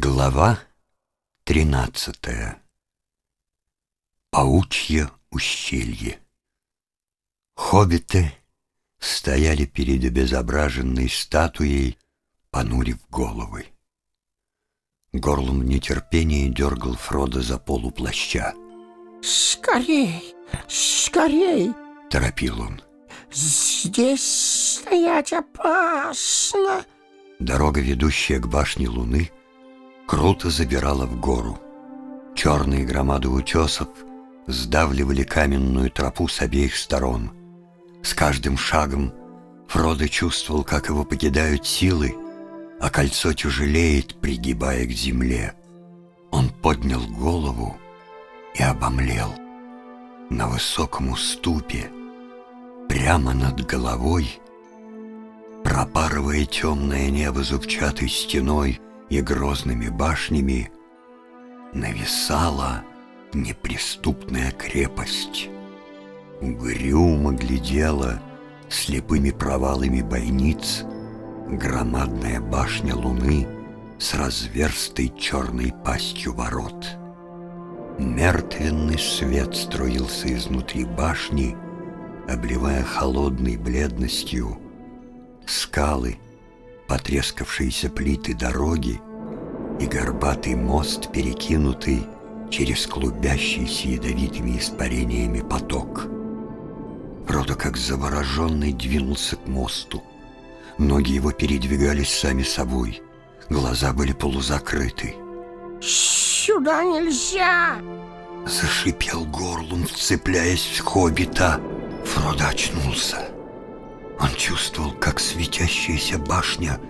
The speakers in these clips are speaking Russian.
Глава тринадцатая. Паучье ущелье. Хоббиты стояли перед обезображенной статуей, понурив головы. Горлом в нетерпении дергал Фродо за полу плаща. «Скорей, скорей!» — торопил он. «Здесь стоять опасно!» Дорога, ведущая к башне Луны, круто забирала в гору. Черные громады утесов сдавливали каменную тропу с обеих сторон. С каждым шагом Фродо чувствовал, как его покидают силы, а кольцо тяжелеет, пригибая к земле. Он поднял голову и обомлел. На высоком уступе, прямо над головой, пропарывая темное небо зубчатой стеной и грозными башнями, нависала неприступная крепость. Угрюмо глядела слепыми провалами бойниц громадная башня луны с разверстой черной пастью ворот. Мертвенный свет струился изнутри башни, обливая холодной бледностью скалы, потрескавшиеся плиты дороги и горбатый мост, перекинутый через клубящийся ядовитыми испарениями поток. Рода как завороженный двинулся к мосту. Ноги его передвигались сами собой, глаза были полузакрыты. «Сюда нельзя!» Зашипел горлом, вцепляясь в хоббита. Фродо очнулся. Он чувствовал, как светящаяся башня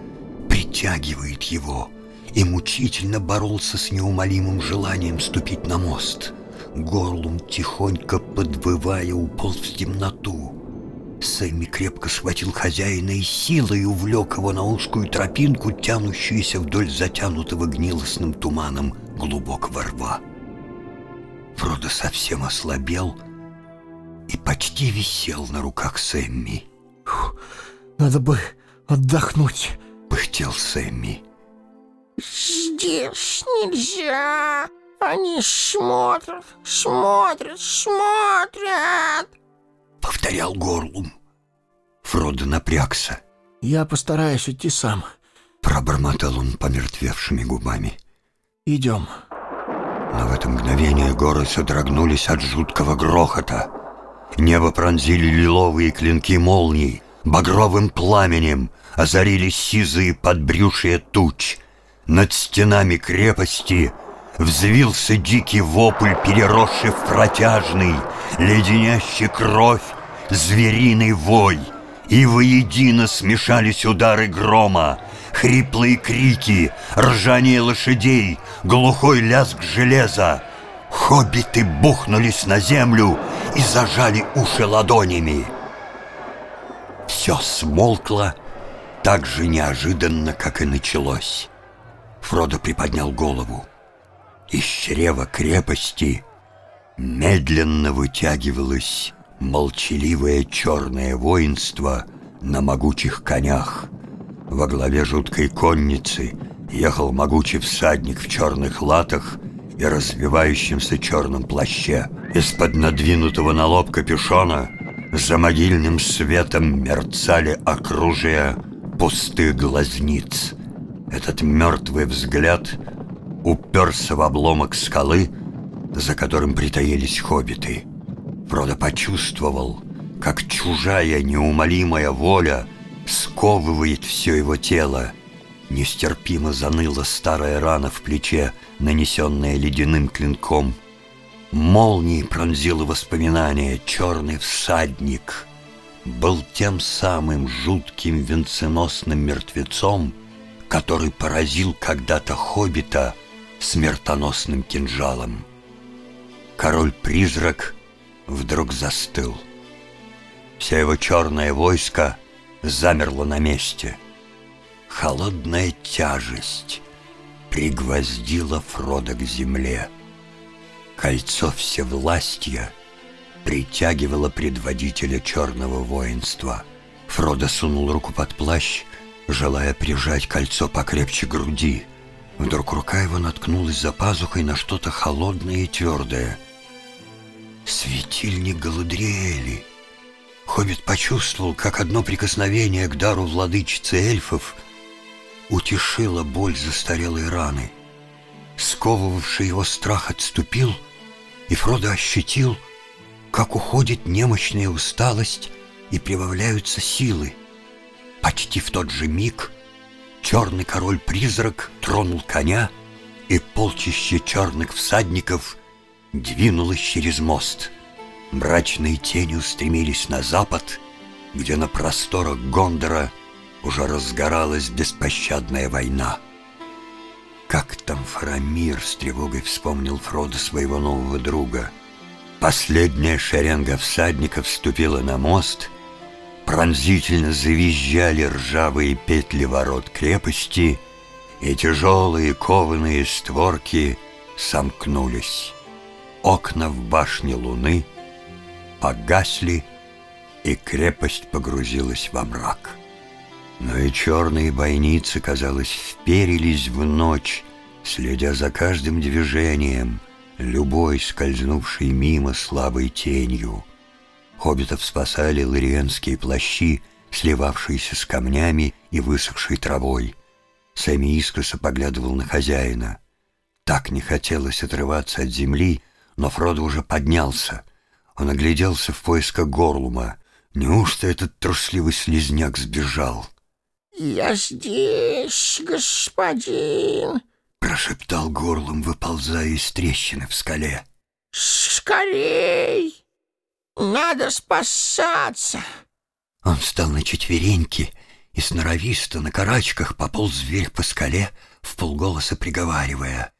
притягивает его и мучительно боролся с неумолимым желанием ступить на мост. Горлум, тихонько подвывая, уполз в темноту. Сэмми крепко схватил хозяина и силой увлек его на узкую тропинку, тянущуюся вдоль затянутого гнилостным туманом глубокого рва. Фродо совсем ослабел и почти висел на руках Сэмми. «Надо бы отдохнуть», — пыхтел Сэмми. «Здесь нельзя! Они смотрят, смотрят, смотрят!» Повторял Горлум. Фродо напрягся. «Я постараюсь идти сам». Пробормотал он помертвевшими губами. «Идем». Но в это мгновение горы содрогнулись от жуткого грохота. Небо пронзили лиловые клинки молний, багровым пламенем озарились сизые подбрюшие туч. Над стенами крепости взвился дикий вопль, переросший в протяжный, леденящий кровь, звериный вой. И воедино смешались удары грома, хриплые крики, ржание лошадей, глухой лязг железа. Хоббиты бухнулись на землю и зажали уши ладонями. Все смолкло так же неожиданно, как и началось. Фродо приподнял голову. Из чрева крепости медленно вытягивалось молчаливое черное воинство на могучих конях. Во главе жуткой конницы ехал могучий всадник в черных латах и развивающемся черном плаще. Из-под надвинутого на лоб капюшона за могильным светом мерцали окружия пустых глазниц. Этот мертвый взгляд уперся в обломок скалы, за которым притаились хоббиты. Фродо почувствовал, как чужая неумолимая воля сковывает все его тело. Нестерпимо заныла старая рана в плече, нанесенная ледяным клинком. Молнией пронзило воспоминание «Черный всадник» был тем самым жутким венценосным мертвецом, который поразил когда-то хоббита смертоносным кинжалом. Король-призрак вдруг застыл. Вся его черное войско замерло на месте. Холодная тяжесть пригвоздила Фрода к земле. Кольцо всевластия притягивало предводителя черного воинства. Фродо сунул руку под плащ, желая прижать кольцо покрепче груди. Вдруг рука его наткнулась за пазухой на что-то холодное и твердое. Светильник Галадриэли. Хоббит почувствовал, как одно прикосновение к дару владычицы эльфов утешило боль застарелой раны. Сковывавший его страх отступил, и Фродо ощутил, как уходит немощная усталость и прибавляются силы. Почти в тот же миг черный король-призрак тронул коня, и полчище черных всадников двинулось через мост. Мрачные тени устремились на запад, где на просторах Гондора уже разгоралась беспощадная война. Как там Фарамир с тревогой вспомнил Фродо своего нового друга. Последняя шеренга всадников вступила на мост, пронзительно завизжали ржавые петли ворот крепости, и тяжелые кованые створки сомкнулись. Окна в башне луны погасли, и крепость погрузилась во мрак. Но и черные бойницы, казалось, вперились в ночь, следя за каждым движением, любой скользнувшей мимо слабой тенью. Хоббитов спасали лариенские плащи, сливавшиеся с камнями и высохшей травой. Сами искоса поглядывал на хозяина. Так не хотелось отрываться от земли, но Фродо уже поднялся. Он огляделся в поисках Горлума. Неужто этот трусливый слезняк сбежал? «Я здесь, господин!» Прошептал горлом, выползая из трещины в скале. «Скорей! Надо спасаться!» Он встал на четвереньки и сноровисто на карачках пополз вверх по скале, в полголоса приговаривая.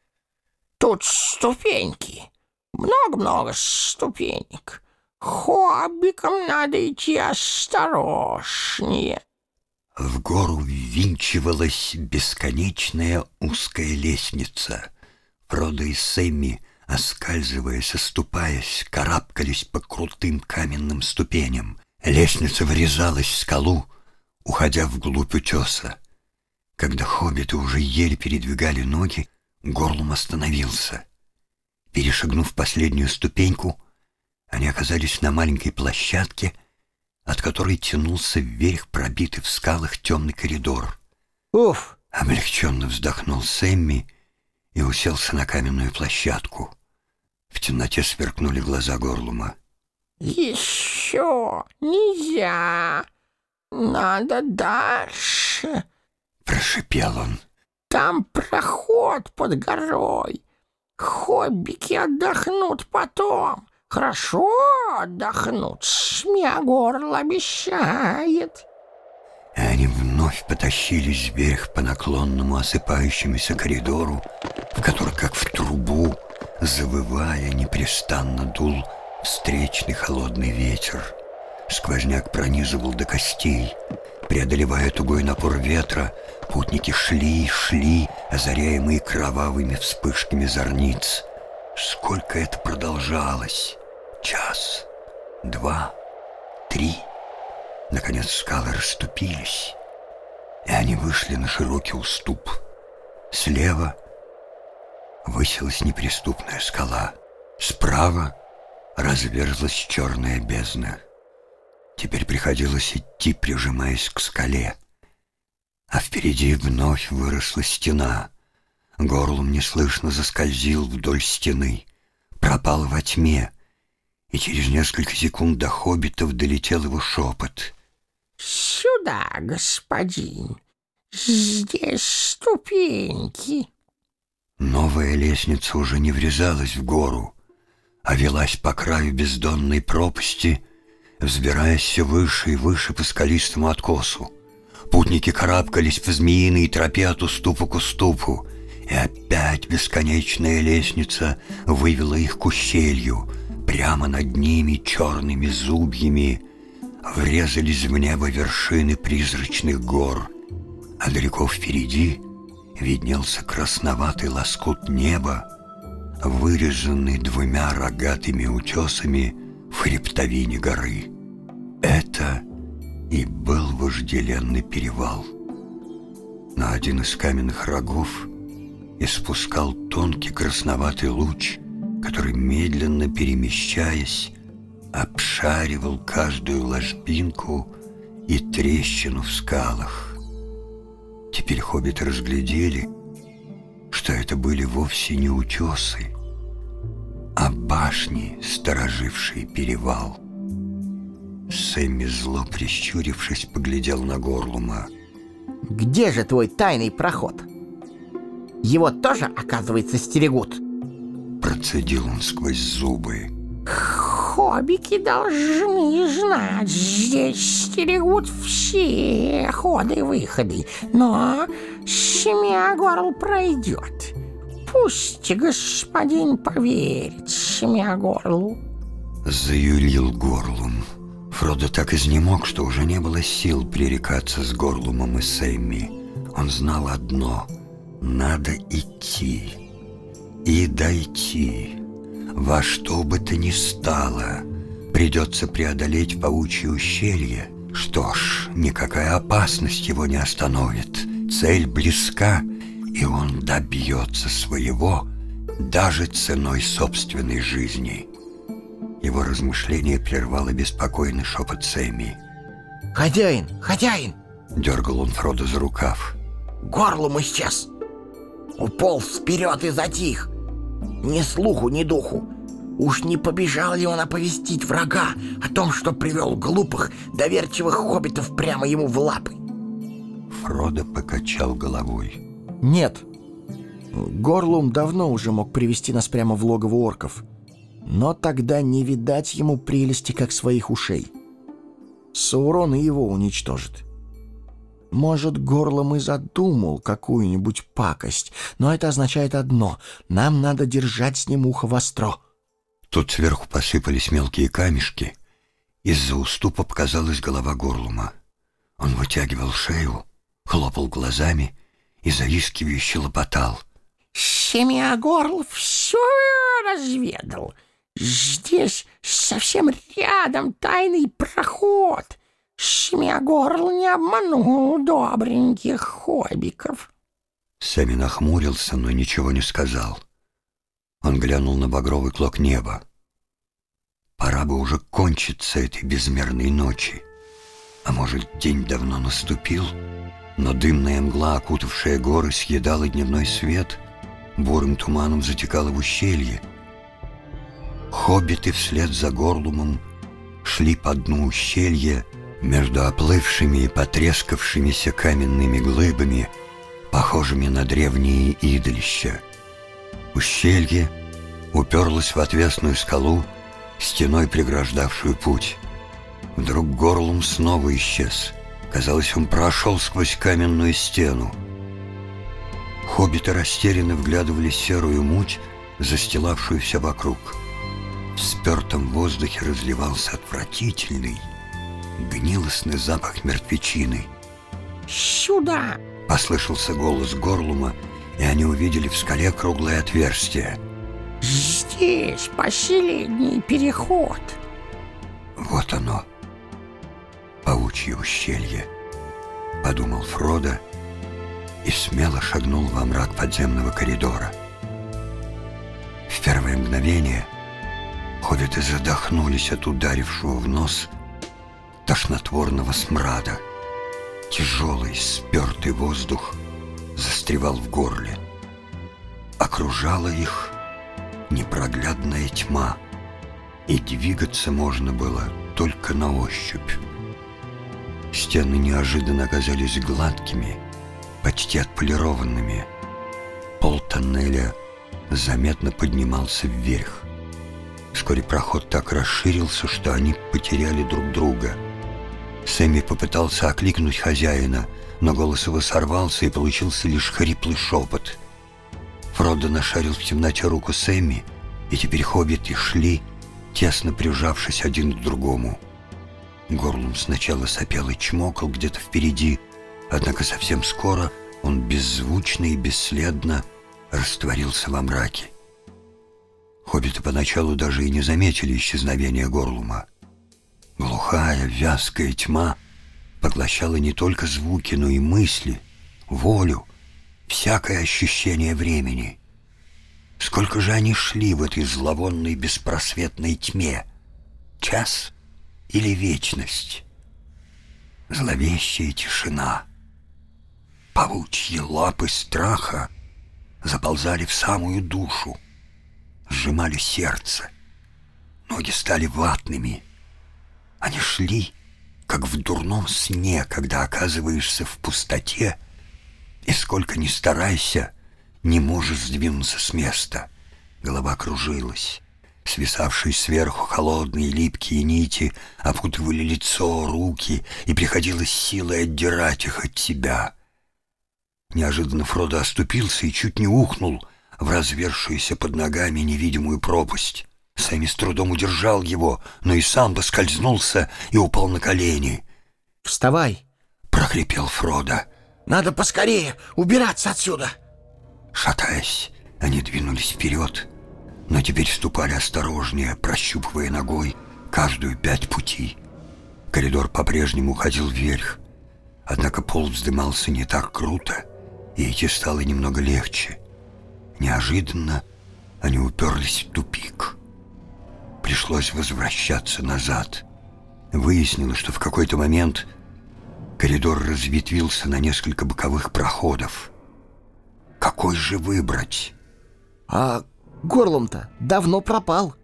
«Тут ступеньки, много-много ступенек. Хоббикам надо идти осторожнее». В гору ввинчивалась бесконечная узкая лестница. Фродо и Сэмми, оскальзываясь, оступаясь, карабкались по крутым каменным ступеням. Лестница врезалась в скалу, уходя вглубь утеса. Когда хоббиты уже еле передвигали ноги, горлом остановился. Перешагнув последнюю ступеньку, они оказались на маленькой площадке — от которой тянулся вверх пробитый в скалах темный коридор. «Уф!» — облегченно вздохнул Сэмми и уселся на каменную площадку. В темноте сверкнули глаза Горлума. «Еще нельзя! Надо дальше!» — прошипел он. «Там проход под горой. Хоббики отдохнут потом. Хорошо отдохнуть, Смеагорл обещает. И они вновь потащились вверх по наклонному осыпающемуся коридору, в который, как в трубу, завывая, непрестанно дул встречный холодный ветер. Сквозняк пронизывал до костей. Преодолевая тугой напор ветра, путники шли, шли, озаряемые кровавыми вспышками зорниц. Сколько это продолжалось? Час, два, три. Наконец скалы расступились, и они вышли на широкий уступ. Слева высилась неприступная скала. Справа разверзлась черная бездна. Теперь приходилось идти, прижимаясь к скале. А впереди вновь выросла стена. Горлом неслышно заскользил вдоль стены. Пропал во тьме — и через несколько секунд до хоббитов долетел его шепот. «Сюда, господин, здесь ступеньки». Новая лестница уже не врезалась в гору, а велась по краю бездонной пропасти, взбираясь все выше и выше по скалистому откосу. Путники карабкались по змеиной тропе от уступа к уступу, и опять бесконечная лестница вывела их к ущелью — Прямо над ними черными зубьями Врезались в небо вершины призрачных гор, А далеко впереди виднелся красноватый лоскут неба, Вырезанный двумя рогатыми утесами в хребтовине горы. Это и был вожделенный перевал. На один из каменных рогов испускал тонкий красноватый луч, который, медленно перемещаясь, обшаривал каждую ложбинку и трещину в скалах. Теперь хоббиты разглядели, что это были вовсе не утесы, а башни, сторожившие перевал. Сэмми, зло прищурившись, поглядел на Горлума. Где же твой тайный проход? Его тоже, оказывается, стерегут. Процедил он сквозь зубы. Хоббики должны знать, здесь стерегут все ходы и выходы, но семья горл пройдет. Пусть господин поверит семья горлу. Заюлил Горлум. Фродо так изнемог, что уже не было сил пререкаться с Горлумом и Сэмми. Он знал одно — надо идти. И дойти. Во что бы то ни стало, придется преодолеть паучье ущелье. Что ж, никакая опасность его не остановит. Цель близка, и он добьется своего даже ценой собственной жизни. Его размышление прервало беспокойный шепот Сэмми. Хозяин, хозяин! Дергал он Фродо за рукав. Горлум исчез. Уполз вперед и затих. Ни слуху, ни духу. Уж не побежал ли он оповестить врага о том, что привел глупых, доверчивых хоббитов прямо ему в лапы? Фродо покачал головой. Нет. Горлум давно уже мог привести нас прямо в логово орков. Но тогда не видать ему прелести, как своих ушей. Саурон и его уничтожит. Может, горлом и задумал какую-нибудь пакость, но это означает одно — нам надо держать с ним ухо востро. Тут сверху посыпались мелкие камешки. Из-за уступа показалась голова горлума. Он вытягивал шею, хлопал глазами и заискивающе лопотал. Семья горл все разведал. Здесь совсем рядом тайный проход. Семья горл не обманул добреньких хоббиков. Сэмми нахмурился, но ничего не сказал. Он глянул на багровый клок неба. Пора бы уже кончиться этой безмерной ночи. А может, день давно наступил, но дымная мгла, окутавшая горы, съедала дневной свет, бурым туманом затекала в ущелье. Хоббиты вслед за горлумом шли по дну ущелья между оплывшими и потрескавшимися каменными глыбами, похожими на древние идолища. Ущелье уперлось в отвесную скалу, стеной преграждавшую путь. Вдруг горлом снова исчез. Казалось, он прошел сквозь каменную стену. Хоббиты растерянно вглядывали серую муть, застилавшую все вокруг. В спертом воздухе разливался отвратительный, гнилостный запах мертвечины. Сюда! Послышался голос Горлума, и они увидели в скале круглое отверстие. Здесь последний переход. Вот оно, паучье ущелье, подумал Фродо и смело шагнул во мрак подземного коридора. В первое мгновение хоббиты задохнулись от ударившего в нос тошнотворного смрада. Тяжелый, спертый воздух застревал в горле. Окружала их непроглядная тьма, и двигаться можно было только на ощупь. Стены неожиданно оказались гладкими, почти отполированными. Пол тоннеля заметно поднимался вверх. Вскоре проход так расширился, что они потеряли друг друга. Сэмми попытался окликнуть хозяина, но голос его сорвался, и получился лишь хриплый шепот. Фродо нашарил в темноте руку Сэмми, и теперь хоббиты шли, тесно прижавшись один к другому. Горлум сначала сопел и чмокал где-то впереди, однако совсем скоро он беззвучно и бесследно растворился во мраке. Хоббиты поначалу даже и не заметили исчезновения Горлума. Глухая, вязкая тьма поглощала не только звуки, но и мысли, волю, всякое ощущение времени. Сколько же они шли в этой зловонной беспросветной тьме? Час или вечность? Зловещая тишина. Паучьи лапы страха заползали в самую душу, сжимали сердце. Ноги стали ватными. Они шли, как в дурном сне, когда оказываешься в пустоте, и сколько ни старайся, не можешь сдвинуться с места. Голова кружилась. Свисавшие сверху холодные липкие нити опутывали лицо, руки, и приходилось силой отдирать их от себя. Неожиданно Фродо оступился и чуть не ухнул в развершуюся под ногами невидимую пропасть. Сэмми с трудом удержал его, но и сам поскользнулся и упал на колени. «Вставай!» — прохрипел Фродо. Надо поскорее убираться отсюда. Шатаясь, они двинулись вперед, но теперь ступали осторожнее, прощупывая ногой каждую пять пути. Коридор по-прежнему уходил вверх, однако пол вздымался не так круто, и идти стало немного легче. Неожиданно они уперлись в тупик. Пришлось возвращаться назад. Выяснилось, что в какой-то момент коридор разветвился на несколько боковых проходов. Какой же выбрать? А горлом-то давно пропал.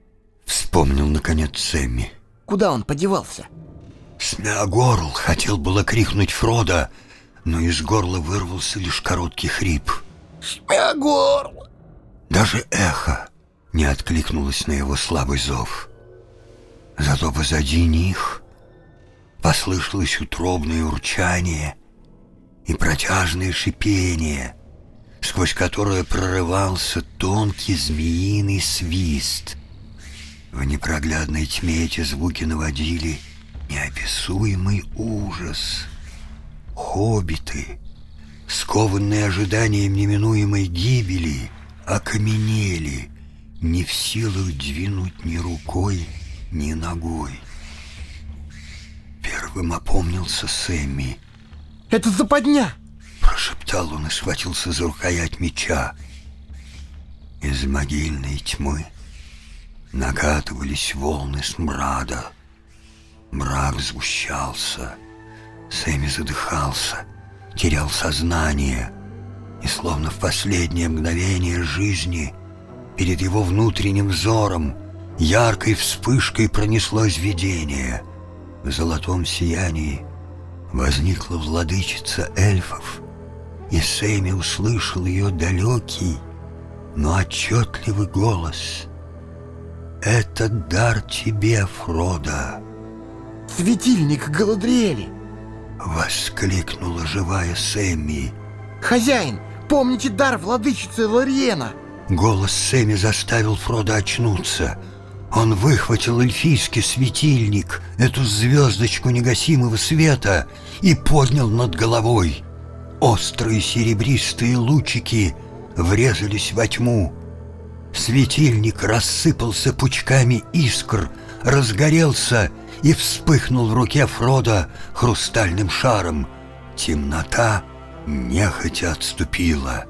Вспомнил, наконец, Сэмми. Куда он подевался? Смеогорл хотел было крикнуть Фрода, но из горла вырвался лишь короткий хрип. Смеогорл! Даже эхо не откликнулось на его слабый зов. Зато позади них послышалось утробное урчание и протяжное шипение, сквозь которое прорывался тонкий змеиный свист. В непроглядной тьме эти звуки наводили неописуемый ужас. Хоббиты, скованные ожиданием неминуемой гибели, окаменели, не в силах двинуть ни рукой, ни ногой. Первым опомнился Сэмми. Это западня! Прошептал он и схватился за рукоять меча. Из могильной тьмы накатывались волны смрада. Мрак сгущался. Сэмми задыхался, терял сознание. И словно в последнее мгновение жизни перед его внутренним взором яркой вспышкой пронеслось видение. В золотом сиянии возникла владычица эльфов, и Сэмми услышал ее далекий, но отчетливый голос. «Это дар тебе, Фродо!» Светильник Галадриэли! Воскликнула живая Сэмми. Хозяин, помните дар владычицы Лориена? Голос Сэмми заставил Фрода очнуться. Он выхватил эльфийский светильник, эту звездочку негасимого света, и поднял над головой. Острые серебристые лучики врезались во тьму. Светильник рассыпался пучками искр, разгорелся и вспыхнул в руке Фрода хрустальным шаром. Темнота нехотя отступила,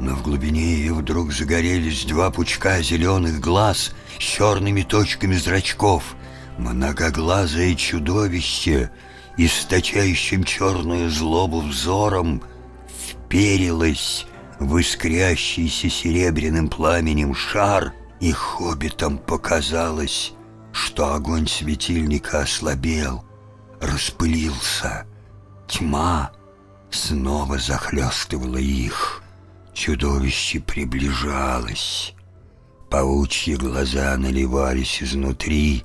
но в глубине ее вдруг загорелись два пучка зеленых глаз с черными точками зрачков. Многоглазое чудовище, источающим черную злобу взором, вперилось в искрящийся серебряным пламенем шар, и хоббитам показалось, что огонь светильника ослабел, распылился. Тьма снова захлестывала их. Чудовище приближалось. Паучьи глаза наливались изнутри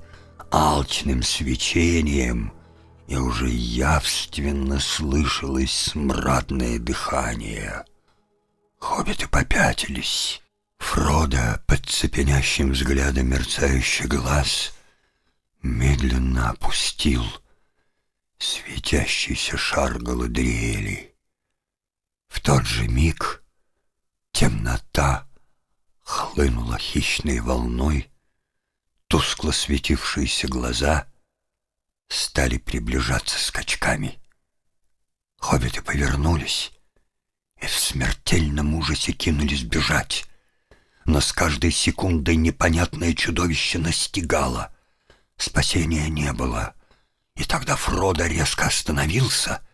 алчным свечением, и уже явственно слышалось смрадное дыхание. Хоббиты попятились. Фродо, под цепенящим взглядом мерцающий глаз, медленно опустил светящийся шар Галадриэли. В тот же миг темнота хлынула хищной волной, тускло светившиеся глаза стали приближаться скачками. Хоббиты повернулись и в смертельном ужасе кинулись бежать. Но с каждой секундой непонятное чудовище настигало. Спасения не было. И тогда Фродо резко остановился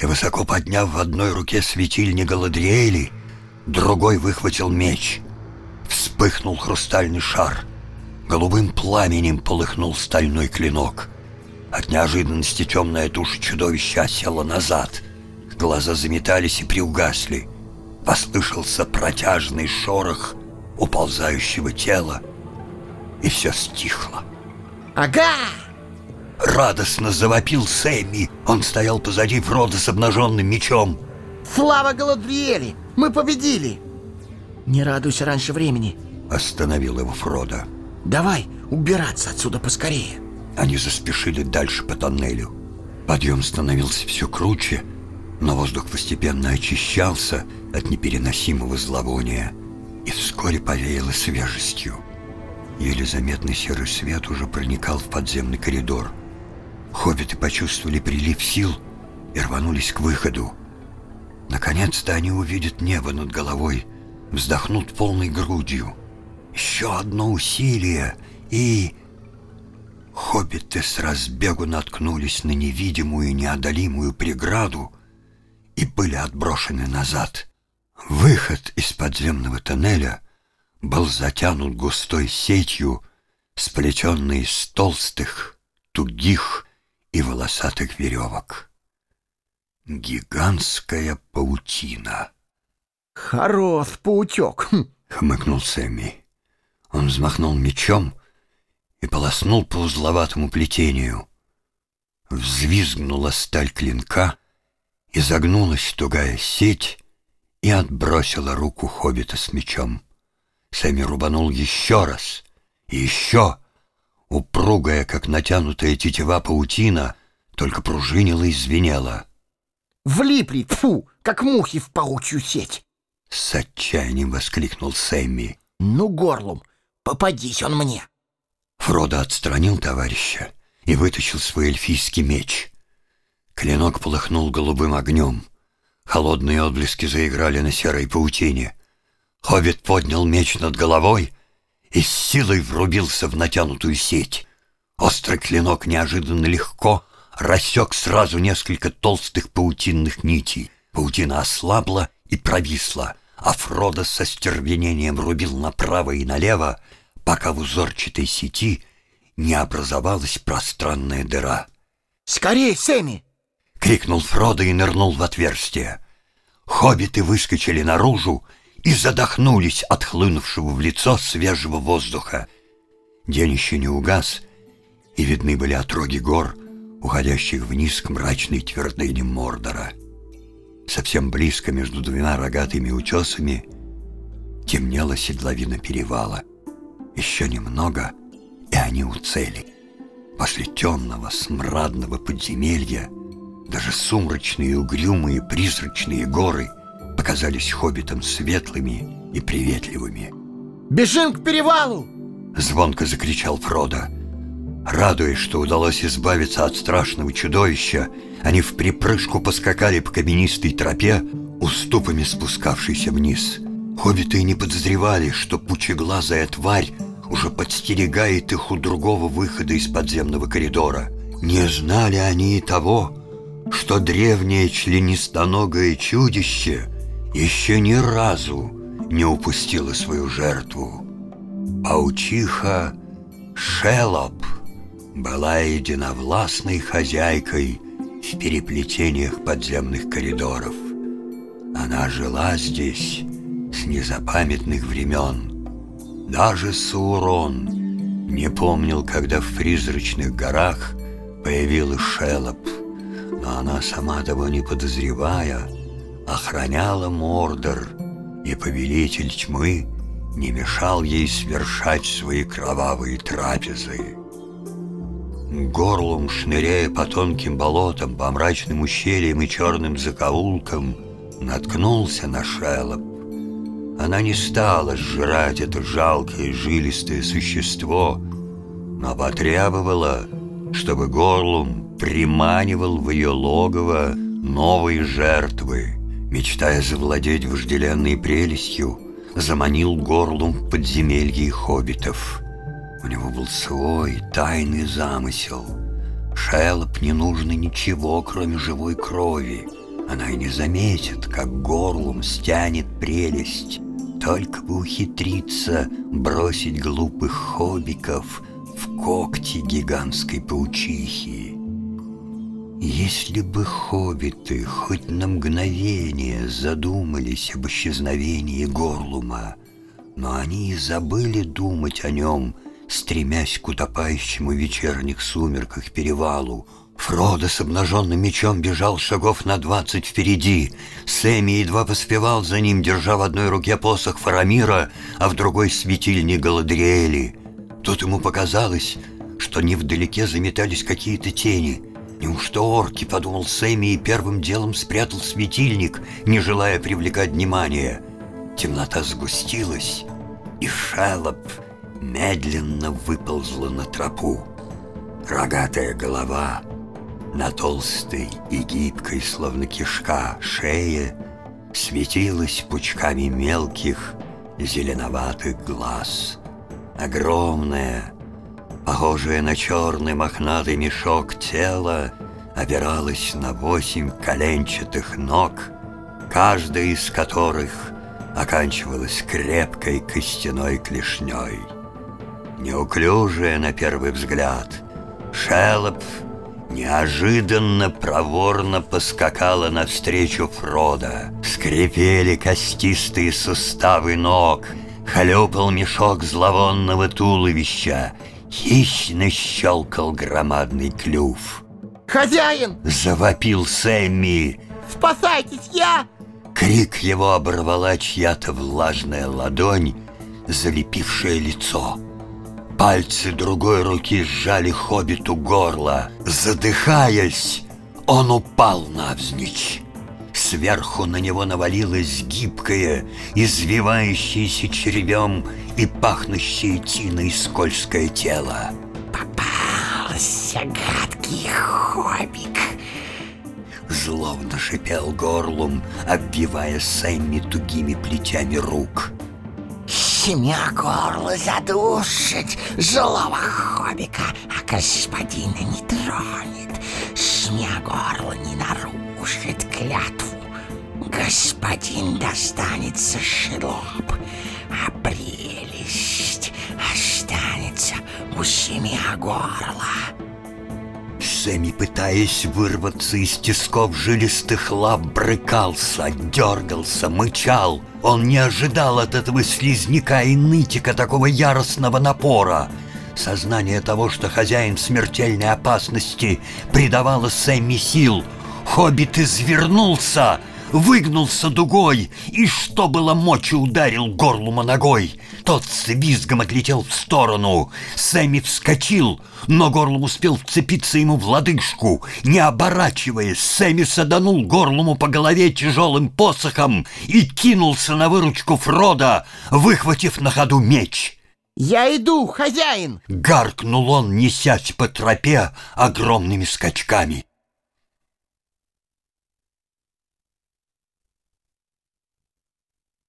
и, высоко подняв в одной руке светильни Галадриэли, другой выхватил меч. Вспыхнул хрустальный шар. Голубым пламенем полыхнул стальной клинок. От неожиданности темная туша чудовища осела назад. Глаза заметались и приугасли. Послышался протяжный шорох уползающего тела, и все стихло. Ага! Радостно завопил Сэмми. Он стоял позади Фрода с обнаженным мечом. Слава Галадриэле! Мы победили! Не радуйся раньше времени. Остановил его Фродо. Давай убираться отсюда поскорее. Они заспешили дальше по тоннелю. Подъем становился все круче, но воздух постепенно очищался от непереносимого зловония и вскоре повеяло свежестью. Еле заметный серый свет уже проникал в подземный коридор. Хоббиты почувствовали прилив сил и рванулись к выходу. Наконец-то они увидят небо над головой, вздохнут полной грудью. Еще одно усилие, и... Хоббиты с разбегу наткнулись на невидимую неодолимую преграду и были отброшены назад. Выход из подземного тоннеля был затянут густой сетью, сплетенной из толстых, тугих и волосатых веревок. Гигантская паутина. Хорош паутек. Хм. Хмыкнул Сэмми. Он взмахнул мечом и полоснул по узловатому плетению. Взвизгнула сталь клинка, изогнулась тугая сеть и отбросила руку хоббита с мечом. Сэмми рубанул еще раз и еще. Упругая, как натянутая тетива паутина, только пружинила и звенела. Влипли, фу, как мухи в паучью сеть. С отчаянием воскликнул Сэмми. Ну, горлом, попадись он мне. Фродо отстранил товарища и вытащил свой эльфийский меч. Клинок полыхнул голубым огнем. Холодные отблески заиграли на серой паутине. Хоббит поднял меч над головой и с силой врубился в натянутую сеть. Острый клинок неожиданно легко рассек сразу несколько толстых паутинных нитей. Паутина ослабла и провисла, а Фродо со стервенением рубил направо и налево, пока в узорчатой сети не образовалась пространная дыра. Скорей, Сэмми! — крикнул Фродо и нырнул в отверстие. Хоббиты выскочили наружу и задохнулись от хлынувшего в лицо свежего воздуха. День еще не угас, и видны были отроги гор, уходящих вниз к мрачной твердыне Мордора. Совсем близко между двумя рогатыми утесами темнела седловина перевала. Еще немного, и они у цели. После темного, смрадного подземелья даже сумрачные, угрюмые, призрачные горы показались хоббитам светлыми и приветливыми. Бежим к перевалу! Звонко закричал Фродо. Радуясь, что удалось избавиться от страшного чудовища, они в припрыжку поскакали по каменистой тропе, уступами спускавшейся вниз. Хоббиты не подозревали, что пучеглазая тварь уже подстерегает их у другого выхода из подземного коридора. Не знали они и того, что древнее членистоногое чудище еще ни разу не упустило свою жертву. Паучиха Шелоп была единовластной хозяйкой в переплетениях подземных коридоров. Она жила здесь с незапамятных времен. Даже Саурон не помнил, когда в призрачных горах появилась Шелоп, но она, сама того не подозревая, охраняла Мордор, и повелитель тьмы не мешал ей свершать свои кровавые трапезы. Горлом, шныряя по тонким болотам, по мрачным ущельям и черным закоулкам, наткнулся на Шелоп. Она не стала сжирать это жалкое жилистое существо, но потребовала, чтобы Горлум приманивал в ее логово новые жертвы, Мечтая завладеть вожделенной прелестью, заманил горлом в подземелье хоббитов. У него был свой тайный замысел. Шелоп не нужно ничего, кроме живой крови. Она и не заметит, как горлом стянет прелесть. Только бы ухитриться бросить глупых хоббиков в когти гигантской паучихи. Если бы хоббиты хоть на мгновение задумались об исчезновении Горлума, но они и забыли думать о нем, стремясь к утопающему в вечерних сумерках перевалу, Фродо с обнаженным мечом бежал шагов на двадцать впереди. Сэмми едва поспевал за ним, держа в одной руке посох Фарамира, а в другой светильник Галадриэли. Тут ему показалось, что невдалеке заметались какие-то тени. Неужто орки, подумал Сэмми, и первым делом спрятал светильник, не желая привлекать внимания. Темнота сгустилась, и Шелоп медленно выползла на тропу. Рогатая голова на толстой и гибкой, словно кишка, шее светилась пучками мелких зеленоватых глаз. Огромное, похожее на черный мохнатый мешок тело опиралось на восемь коленчатых ног, каждая из которых оканчивалась крепкой костяной клешней. Неуклюжая на первый взгляд, Шелоп неожиданно проворно поскакала навстречу Фрода. Скрипели костистые суставы ног, хлюпал мешок зловонного туловища, хищно щелкал громадный клюв. «Хозяин! Завопил Сэмми. Спасайтесь, я!» Крик его оборвала чья-то влажная ладонь, залепившая лицо. Пальцы другой руки сжали хоббиту горло. Задыхаясь, он упал навзничь. Сверху на него навалилось гибкое, извивающееся червем и пахнущее тиной скользкое тело. «Попался, гадкий хоббик!» Зловно шипел горлом, обвивая Сэмми тугими плетями рук. Семья горло задушит злого хоббика, а господина не тронет. Семья горло не нарушит клятву. Господин достанется шелоп, а прелесть останется у семья горла. Сэмми, пытаясь вырваться из тисков жилистых лап, брыкался, дергался, мычал. Он не ожидал от этого слизняка и нытика такого яростного напора. Сознание того, что хозяин смертельной опасности придавало Сэмми сил. Хоббит извернулся — выгнулся дугой и, что было мочи, ударил горлума ногой. Тот с визгом отлетел в сторону. Сэмми вскочил, но горлум успел вцепиться ему в лодыжку. Не оборачиваясь, Сэмми саданул горлуму по голове тяжелым посохом и кинулся на выручку Фрода, выхватив на ходу меч. «Я иду, хозяин!» Гаркнул он, несясь по тропе огромными скачками.